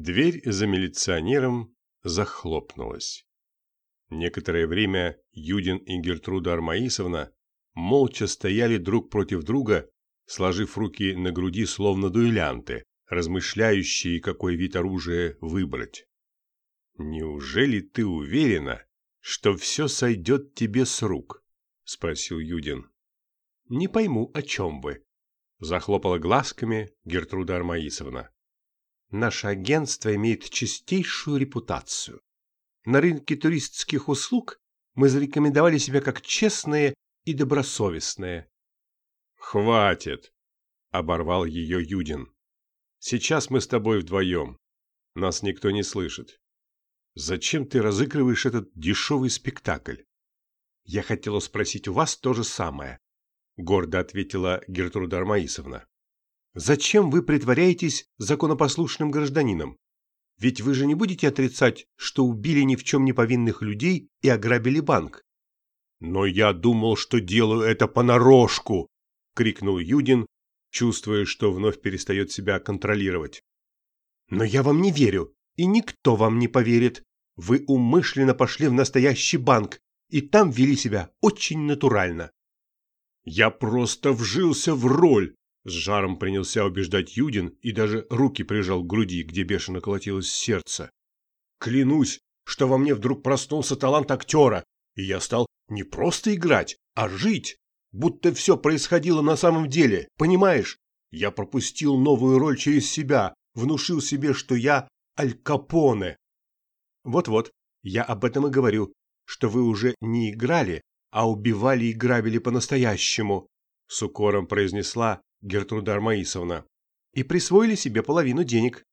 Дверь за милиционером захлопнулась. Некоторое время Юдин и Гертруда Армаисовна молча стояли друг против друга, сложив руки на груди, словно дуэлянты, размышляющие, какой вид оружия выбрать. «Неужели ты уверена, что все сойдет тебе с рук?» – спросил Юдин. «Не пойму, о чем вы», – захлопала глазками Гертруда Армаисовна. «Наше агентство имеет чистейшую репутацию. На рынке туристских услуг мы зарекомендовали себя как честные и добросовестные. «Хватит!» — оборвал ее Юдин. «Сейчас мы с тобой вдвоем. Нас никто не слышит. Зачем ты разыгрываешь этот дешевый спектакль?» «Я хотела спросить у вас то же самое», — гордо ответила Гертруда Армаисовна. «Зачем вы притворяетесь законопослушным гражданином? Ведь вы же не будете отрицать, что убили ни в чем не повинных людей и ограбили банк. Но я думал, что делаю это понарошку, крикнул Юдин, чувствуя, что вновь перестает себя контролировать. Но я вам не верю, и никто вам не поверит. Вы умышленно пошли в настоящий банк и там вели себя очень натурально. Я просто вжился в роль, с жаром принялся убеждать Юдин и даже руки прижал к груди, где бешено колотилось сердце. Клянусь, что во мне вдруг проснулся талант актера, и я стал не просто играть, а жить, будто все происходило на самом деле, понимаешь? Я пропустил новую роль через себя, внушил себе, что я Аль Капоне. Вот-вот, я об этом и говорю, что вы уже не играли, а убивали и грабили по-настоящему, с укором произнесла Гертруда Армаисовна, и присвоили себе половину денег.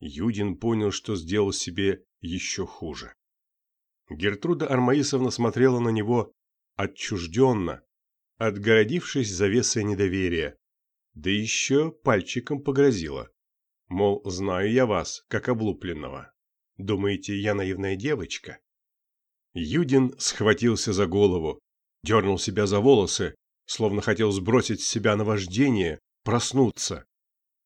Юдин понял, что сделал себе еще хуже. Гертруда Армаисовна смотрела на него отчужденно, отгородившись завесой недоверия, да еще пальчиком погрозила. Мол, знаю я вас, как облупленного. Думаете, я наивная девочка? Юдин схватился за голову, дернул себя за волосы, словно хотел сбросить с себя наваждение, проснуться.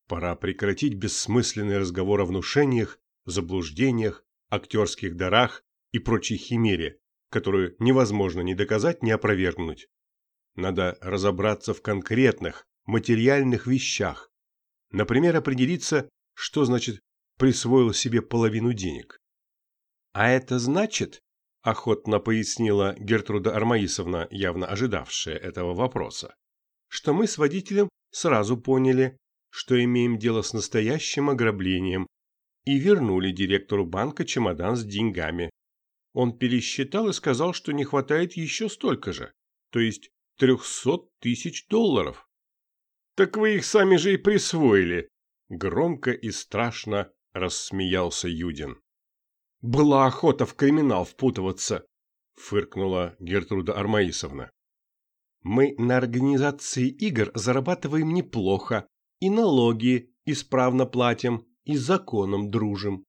Пора прекратить бессмысленный разговор о внушениях, заблуждениях, актерских дарах и прочей химере, которую невозможно ни доказать, ни опровергнуть. Надо разобраться в конкретных, материальных вещах. Например, определиться, что значит «присвоил себе половину денег». А это значит, охотно пояснила Гертруда Армаисовна, явно ожидавшая этого вопроса, что мы с водителем сразу поняли, что имеем дело с настоящим ограблением, и вернули директору банка чемодан с деньгами, он пересчитал и сказал, что не хватает еще столько же, то есть трехсот тысяч долларов. «Так вы их сами же и присвоили!» Громко и страшно рассмеялся Юдин. «Была охота в криминал впутываться!» фыркнула Гертруда Армаисовна. «Мы на организации игр зарабатываем неплохо, и налоги исправно платим, и законом дружим».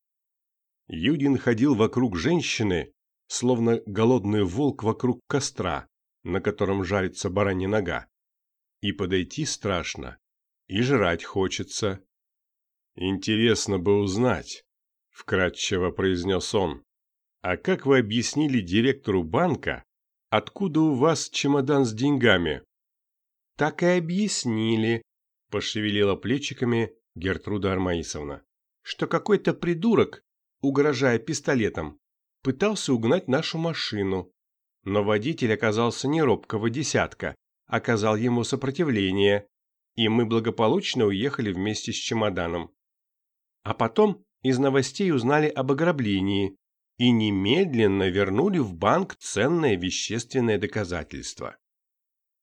Юдин ходил вокруг женщины, словно голодный волк вокруг костра, на котором жарится баранья нога. И подойти страшно, и жрать хочется. Интересно бы узнать, вкратчиво произнес он. А как вы объяснили директору банка, откуда у вас чемодан с деньгами? Так и объяснили, пошевелила плечиками Гертруда Армаисовна, что какой-то придурок, угрожая пистолетом, пытался угнать нашу машину. Но водитель оказался не робкого десятка, оказал ему сопротивление, и мы благополучно уехали вместе с чемоданом. А потом из новостей узнали об ограблении и немедленно вернули в банк ценное вещественное доказательство.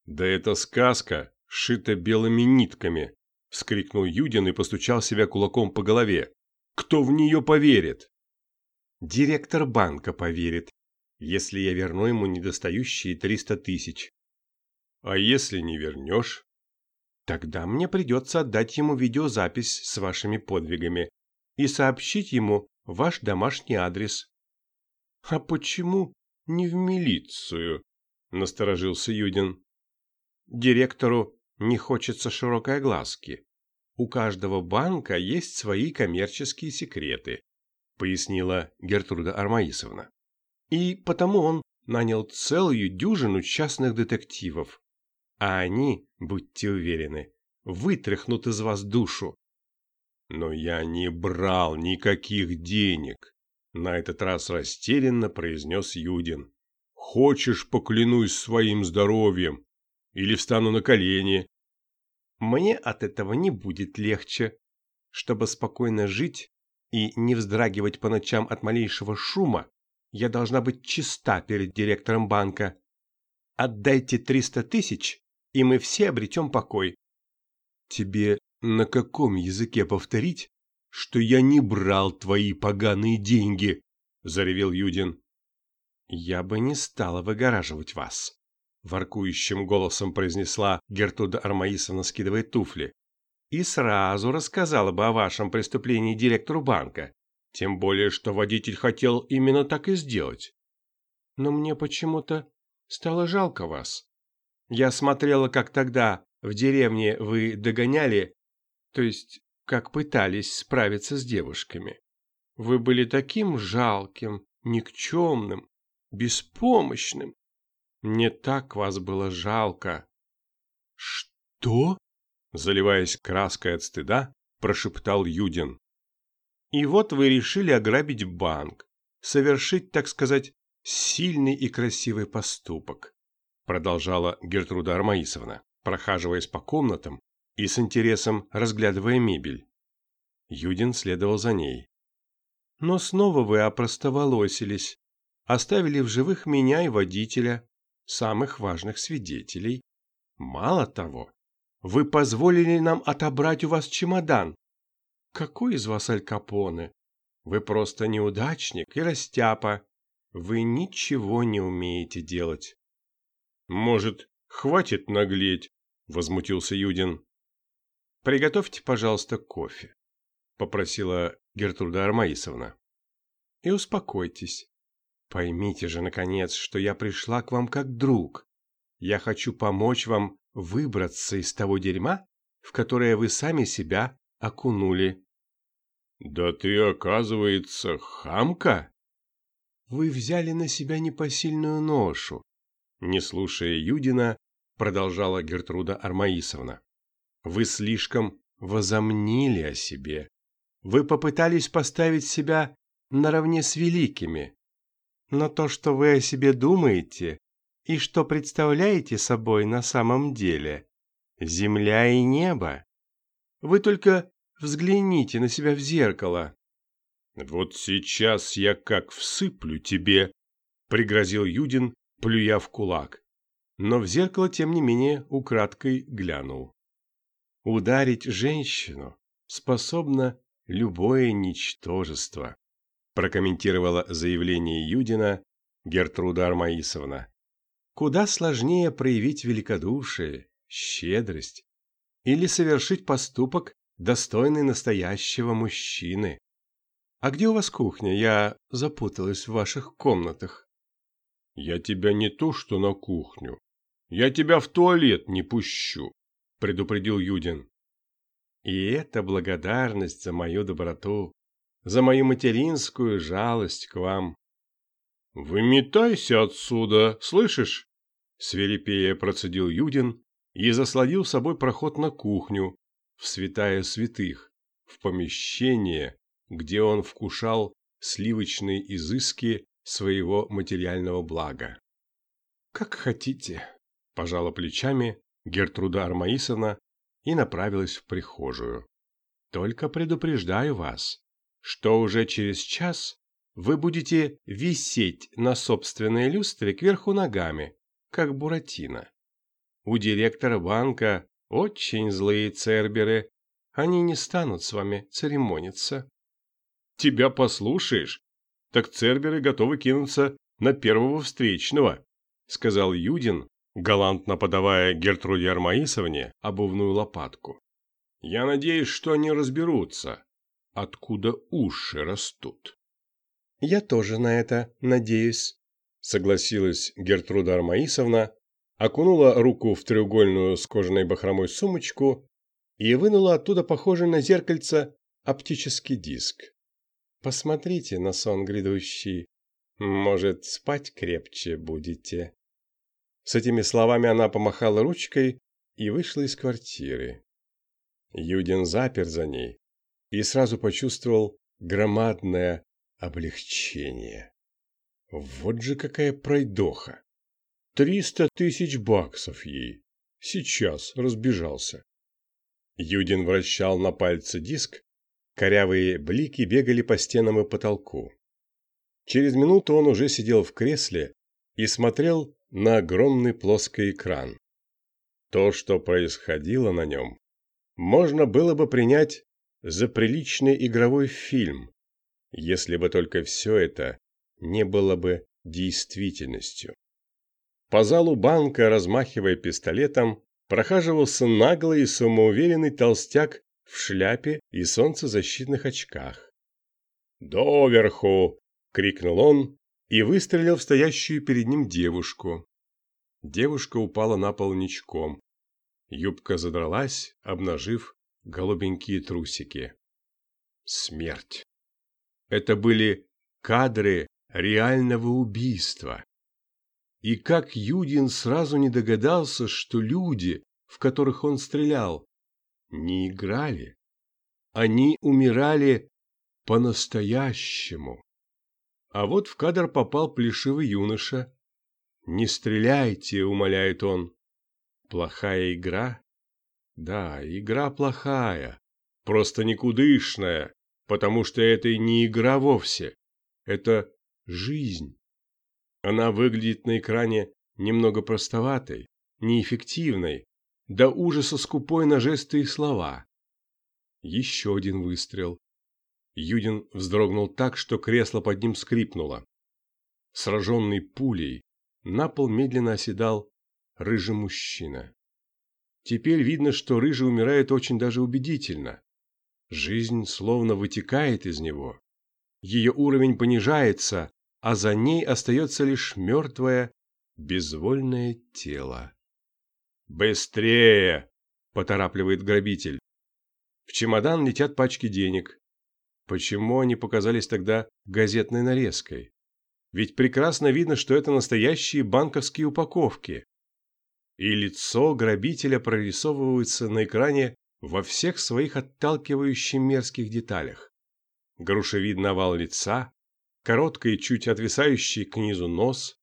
«Да это сказка, шита белыми нитками!» – вскрикнул Юдин и постучал себя кулаком по голове. «Кто в нее поверит?» Директор банка поверит, если я верну ему недостающие триста тысяч. А если не вернешь? Тогда мне придется отдать ему видеозапись с вашими подвигами и сообщить ему ваш домашний адрес. А почему не в милицию? Насторожился Юдин. Директору не хочется широкой огласки. у каждого банка есть свои коммерческие секреты, пояснила Гертруда Армаисовна. И потому он нанял целую дюжину частных детективов. А они, будьте уверены, вытряхнут из вас душу. Но я не брал никаких денег, на этот раз растерянно произнес Юдин. Хочешь, поклянусь своим здоровьем? Или встану на колени? Мне от этого не будет легче. Чтобы спокойно жить и не вздрагивать по ночам от малейшего шума, я должна быть чиста перед директором банка. Отдайте триста тысяч, и мы все обретем покой. Тебе на каком языке повторить, что я не брал твои поганые деньги? Заревел Юдин. Я бы не стала выгораживать вас, воркующим голосом произнесла Гертуда Армаисовна, скидывая туфли. И сразу рассказала бы о вашем преступлении директору банка. Тем более, что водитель хотел именно так и сделать. Но мне почему-то стало жалко вас. Я смотрела, как тогда в деревне вы догоняли, то есть как пытались справиться с девушками. Вы были таким жалким, никчемным, беспомощным. Мне так вас было жалко. Что? Заливаясь краской от стыда, прошептал Юдин. И вот вы решили ограбить банк, совершить, так сказать, сильный и красивый поступок продолжала Гертруда Армаисовна, прохаживаясь по комнатам и с интересом разглядывая мебель. Юдин следовал за ней. Но снова вы опростоволосились, оставили в живых меня и водителя, самых важных свидетелей. Мало того, вы позволили нам отобрать у вас чемодан. Какой из вас Аль Капоне? Вы просто неудачник и растяпа. Вы ничего не умеете делать. «Может, хватит наглеть?» – возмутился Юдин. «Приготовьте, пожалуйста, кофе», – попросила Гертруда Армаисовна. «И успокойтесь. Поймите же, наконец, что я пришла к вам как друг. Я хочу помочь вам выбраться из того дерьма, в которое вы сами себя окунули». «Да ты, оказывается, хамка?» «Вы взяли на себя непосильную ношу, не слушая Юдина, продолжала Гертруда Армаисовна. Вы слишком возомнили о себе. Вы попытались поставить себя наравне с великими. Но то, что вы о себе думаете и что представляете собой на самом деле, земля и небо. Вы только взгляните на себя в зеркало. Вот сейчас я как всыплю тебе, пригрозил Юдин, плюя в кулак. Но в зеркало, тем не менее, украдкой глянул. Ударить женщину способно любое ничтожество, прокомментировала заявление Юдина Гертруда Армаисовна. Куда сложнее проявить великодушие, щедрость или совершить поступок, достойный настоящего мужчины. А где у вас кухня? Я запуталась в ваших комнатах. «Я тебя не то что на кухню. Я тебя в туалет не пущу», – предупредил Юдин. «И это благодарность за мою доброту, за мою материнскую жалость к вам». «Выметайся отсюда, слышишь?» Свирепея процедил Юдин и заслонил собой проход на кухню, в святая святых, в помещение, где он вкушал сливочные изыски своего материального блага. «Как хотите», – пожала плечами Гертруда Армаисовна и направилась в прихожую. «Только предупреждаю вас, что уже через час вы будете висеть на собственной люстре кверху ногами, как Буратино. У директора банка очень злые церберы, они не станут с вами церемониться». «Тебя послушаешь, так церберы готовы кинуться на первого встречного», сказал Юдин, галантно подавая Гертруде Армаисовне обувную лопатку. «Я надеюсь, что они разберутся, откуда уши растут». «Я тоже на это надеюсь», согласилась Гертруда Армаисовна, окунула руку в треугольную с кожаной бахромой сумочку и вынула оттуда похожий на зеркальце оптический диск. «Посмотрите на сон грядущий. Может, спать крепче будете». С этими словами она помахала ручкой и вышла из квартиры. Юдин запер за ней и сразу почувствовал громадное облегчение. Вот же какая пройдоха! Триста тысяч баксов ей. Сейчас разбежался. Юдин вращал на пальце диск, корявые блики бегали по стенам и потолку. Через минуту он уже сидел в кресле и смотрел на огромный плоский экран. То, что происходило на нем, можно было бы принять за приличный игровой фильм, если бы только все это не было бы действительностью. По залу банка, размахивая пистолетом, прохаживался наглый и самоуверенный толстяк в шляпе и солнцезащитных очках. «Доверху!» — крикнул он и выстрелил в стоящую перед ним девушку. Девушка упала на пол ничком. Юбка задралась, обнажив голубенькие трусики. Смерть. Это были кадры реального убийства. И как Юдин сразу не догадался, что люди, в которых он стрелял, не играли. Они умирали по-настоящему. А вот в кадр попал плешивый юноша. «Не стреляйте», — умоляет он. Плохая игра? Да, игра плохая, просто никудышная, потому что это не игра вовсе. Это жизнь. Она выглядит на экране немного простоватой, неэффективной, до ужаса скупой на жесты и слова. Еще один выстрел. Юдин вздрогнул так, что кресло под ним скрипнуло. Сраженный пулей, на пол медленно оседал рыжий мужчина. Теперь видно, что рыжий умирает очень даже убедительно. Жизнь словно вытекает из него. Ее уровень понижается, а за ней остается лишь мертвое, безвольное тело. «Быстрее!» – поторапливает грабитель. В чемодан летят пачки денег. Почему они показались тогда газетной нарезкой? Ведь прекрасно видно, что это настоящие банковские упаковки. И лицо грабителя прорисовывается на экране во всех своих отталкивающих мерзких деталях. Грушевидный овал лица, короткий, чуть отвисающий к низу нос,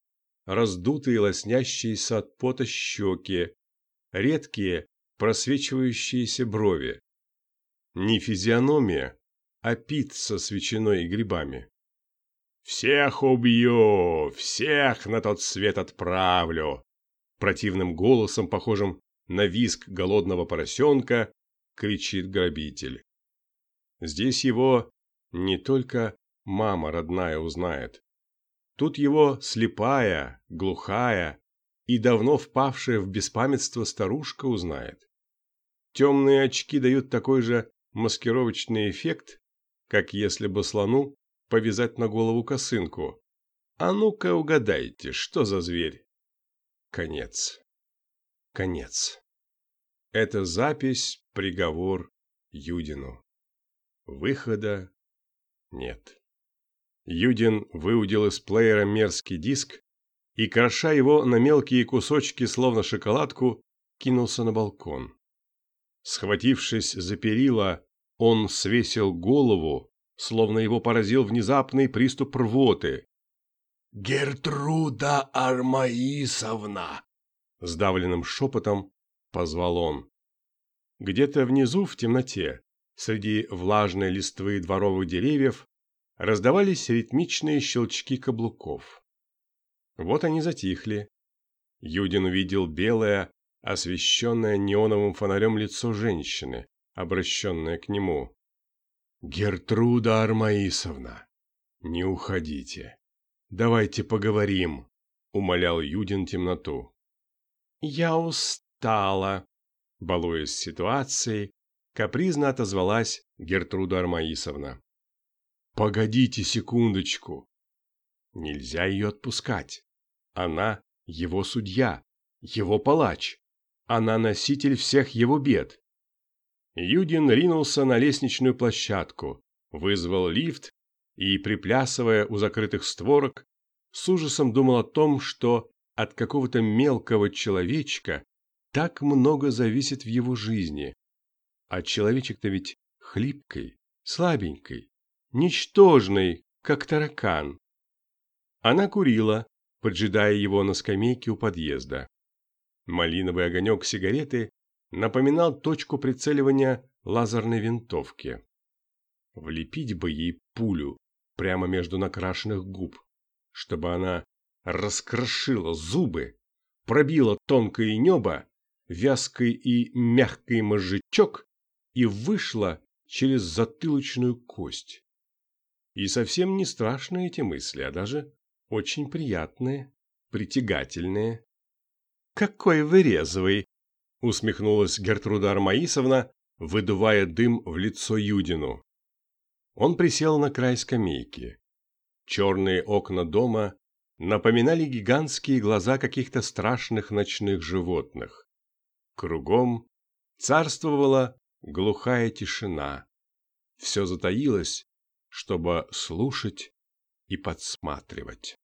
раздутые лоснящиеся от пота щеки, редкие просвечивающиеся брови. Не физиономия, а пит со ветчиной и грибами. «Всех убью! Всех на тот свет отправлю!» Противным голосом, похожим на визг голодного поросенка, кричит грабитель. Здесь его не только мама родная узнает. Тут его слепая, глухая и давно впавшая в беспамятство старушка узнает. Темные очки дают такой же маскировочный эффект, как если бы слону повязать на голову косынку. А ну-ка угадайте, что за зверь? Конец. Конец. Это запись, приговор Юдину. Выхода нет. Юдин выудил из плеера мерзкий диск и, кроша его на мелкие кусочки, словно шоколадку, кинулся на балкон. Схватившись за перила, он свесил голову, словно его поразил внезапный приступ рвоты. «Гертруда Армаисовна!» Сдавленным шепотом позвал он. Где-то внизу, в темноте, среди влажной листвы дворовых деревьев, раздавались ритмичные щелчки каблуков. Вот они затихли. Юдин увидел белое, освещенное неоновым фонарем лицо женщины, обращенное к нему. «Гертруда Армаисовна, не уходите. Давайте поговорим», — умолял Юдин темноту. «Я устала», — балуясь ситуацией, капризно отозвалась Гертруда Армаисовна. Погодите секундочку. Нельзя ее отпускать. Она его судья, его палач. Она носитель всех его бед. Юдин ринулся на лестничную площадку, вызвал лифт и, приплясывая у закрытых створок, с ужасом думал о том, что от какого-то мелкого человечка так много зависит в его жизни. А человечек-то ведь хлипкий, слабенький, ничтожный, как таракан. Она курила, поджидая его на скамейке у подъезда. Малиновый огонек сигареты напоминал точку прицеливания лазерной винтовки. Влепить бы ей пулю прямо между накрашенных губ, чтобы она раскрошила зубы, пробила тонкое небо, вязкий и мягкий мозжечок и вышла через затылочную кость. И совсем не страшные эти мысли, а даже очень приятные, притягательные. «Какой вы резвый!» – усмехнулась Гертруда Армаисовна, выдувая дым в лицо Юдину. Он присел на край скамейки. Черные окна дома напоминали гигантские глаза каких-то страшных ночных животных. Кругом царствовала глухая тишина. Все затаилось, чтобы слушать и подсматривать.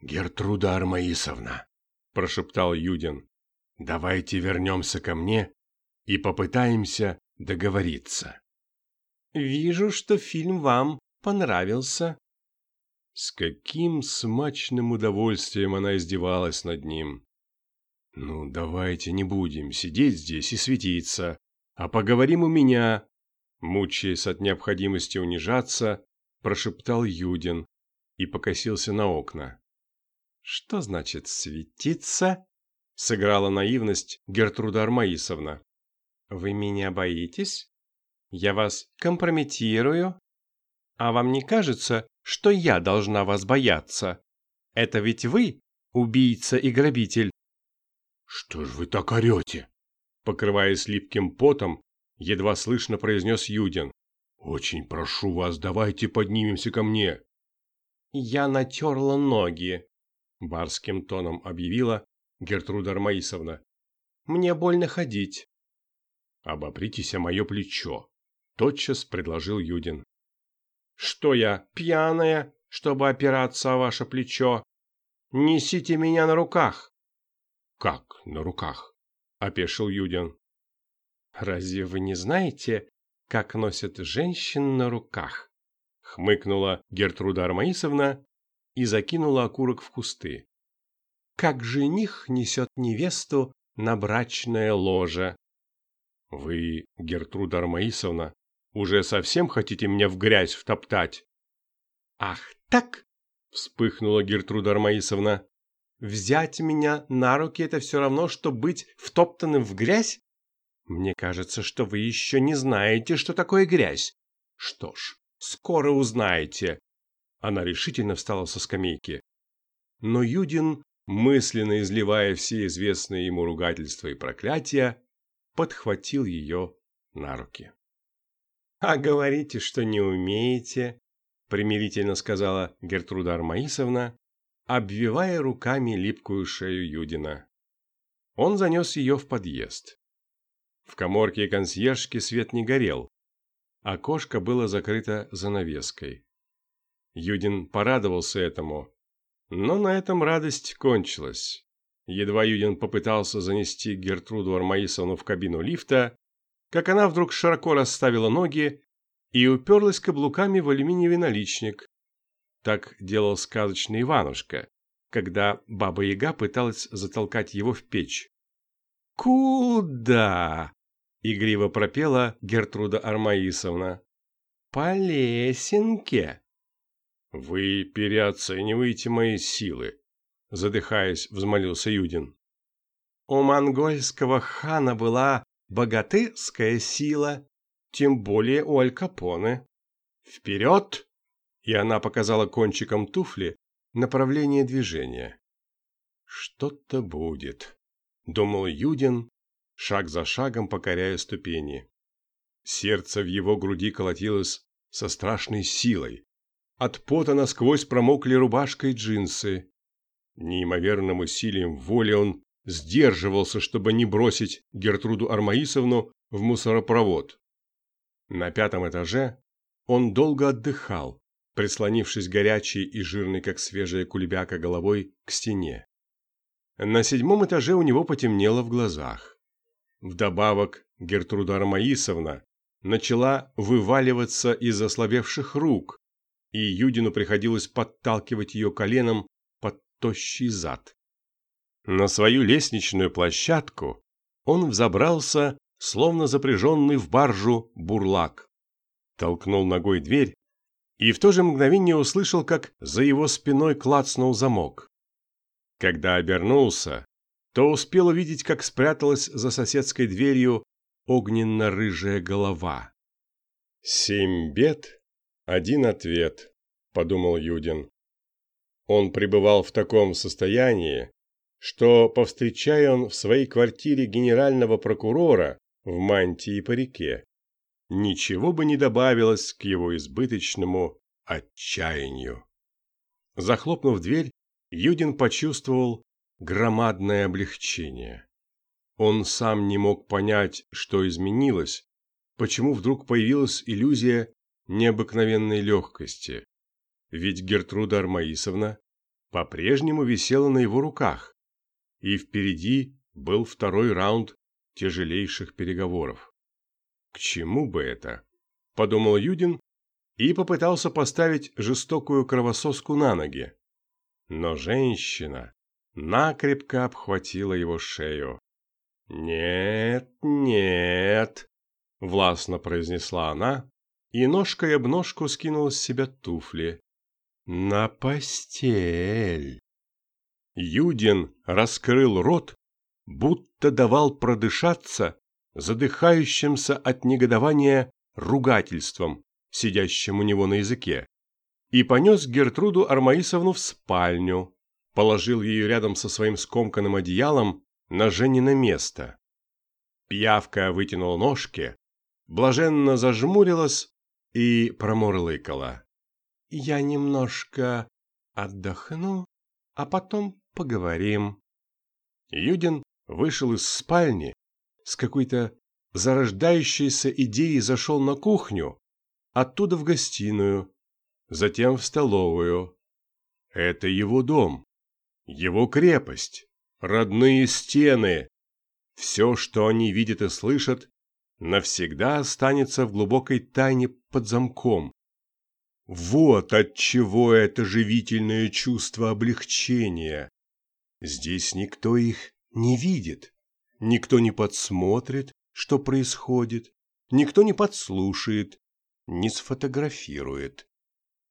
«Гертруда Армаисовна», – прошептал Юдин, – «давайте вернемся ко мне и попытаемся договориться». «Вижу, что фильм вам понравился». С каким смачным удовольствием она издевалась над ним. «Ну, давайте не будем сидеть здесь и светиться, а поговорим у меня», мучаясь от необходимости унижаться, прошептал Юдин и покосился на окна. «Что значит светиться?» — сыграла наивность Гертруда Армаисовна. «Вы меня боитесь? Я вас компрометирую? А вам не кажется, что я должна вас бояться? Это ведь вы, убийца и грабитель?» «Что ж вы так орете?» Покрываясь липким потом, едва слышно произнес Юдин. «Очень прошу вас, давайте поднимемся ко мне». «Я натерла ноги», барским тоном объявила Гертруда Армаисовна. «Мне больно ходить». «Обопритесь о мое плечо», – тотчас предложил Юдин. «Что я, пьяная, чтобы опираться о ваше плечо? Несите меня на руках!» «Как на руках?» – опешил Юдин. «Разве вы не знаете, как носят женщин на руках?» – хмыкнула Гертруда Армаисовна и закинула окурок в кусты. Как жених несет невесту на брачное ложе. Вы, Гертруда Армаисовна, уже совсем хотите меня в грязь втоптать? Ах так! Вспыхнула Гертруда Армаисовна. Взять меня на руки это все равно, что быть втоптанным в грязь? Мне кажется, что вы еще не знаете, что такое грязь. Что ж, скоро узнаете. Она решительно встала со скамейки. Но Юдин, мысленно изливая все известные ему ругательства и проклятия, подхватил ее на руки. «А говорите, что не умеете», – примирительно сказала Гертруда Армаисовна, обвивая руками липкую шею Юдина. Он занес ее в подъезд. В коморке консьержки свет не горел. Окошко было закрыто занавеской. Юдин порадовался этому. Но на этом радость кончилась. Едва Юдин попытался занести Гертруду Армаисовну в кабину лифта, как она вдруг широко расставила ноги и уперлась каблуками в алюминиевый наличник. Так делал сказочный Иванушка, когда Баба-Яга пыталась затолкать его в печь. «Куда?» — игриво пропела Гертруда Армаисовна. «По лесенке». «Вы переоцениваете мои силы», – задыхаясь, взмолился Юдин. «У монгольского хана была богатырская сила, тем более у Аль Капоне. Вперед!» И она показала кончиком туфли направление движения. «Что-то будет», – думал Юдин, шаг за шагом покоряя ступени. Сердце в его груди колотилось со страшной силой. От пота насквозь промокли рубашка и джинсы. Неимоверным усилием воли он сдерживался, чтобы не бросить Гертруду Армаисовну в мусоропровод. На пятом этаже он долго отдыхал, прислонившись горячей и жирной, как свежая кульбяка, головой к стене. На седьмом этаже у него потемнело в глазах. Вдобавок Гертруда Армаисовна начала вываливаться из ослабевших рук, и Юдину приходилось подталкивать ее коленом под тощий зад. На свою лестничную площадку он взобрался, словно запряженный в баржу бурлак. Толкнул ногой дверь и в то же мгновение услышал, как за его спиной клацнул замок. Когда обернулся, то успел увидеть, как спряталась за соседской дверью огненно-рыжая голова. «Семь бед, один ответ», — подумал Юдин. Он пребывал в таком состоянии, что, повстречая он в своей квартире генерального прокурора в мантии и парике, ничего бы не добавилось к его избыточному отчаянию. Захлопнув дверь, Юдин почувствовал громадное облегчение. Он сам не мог понять, что изменилось, почему вдруг появилась иллюзия необыкновенной легкости. Ведь Гертруда Армаисовна по-прежнему висела на его руках, и впереди был второй раунд тяжелейших переговоров. К чему бы это? Подумал Юдин и попытался поставить жестокую кровососку на ноги. Но женщина накрепко обхватила его шею. «Нет, нет», — властно произнесла она, и ножкой об ножку скинула с себя туфли. «На постель». Юдин раскрыл рот, будто давал продышаться задыхающимся от негодования ругательством, сидящим у него на языке, и понес Гертруду Армаисовну в спальню, положил ее рядом со своим скомканным одеялом на Женино место. Пьявка вытянула ножки, блаженно зажмурилась и промурлыкала. «Я немножко отдохну, а потом поговорим». Юдин вышел из спальни, с какой-то зарождающейся идеей зашел на кухню, оттуда в гостиную, затем в столовую. Это его дом, его крепость, родные стены. Все, что они видят и слышат, навсегда останется в глубокой тайне под замком. Вот от чего это живительное чувство облегчения. Здесь никто их не видит, никто не подсмотрит, что происходит, никто не подслушает, не сфотографирует.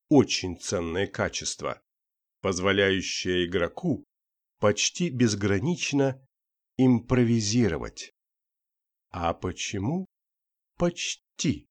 Очень ценное качество, позволяющее игроку почти безгранично импровизировать. А почему почти?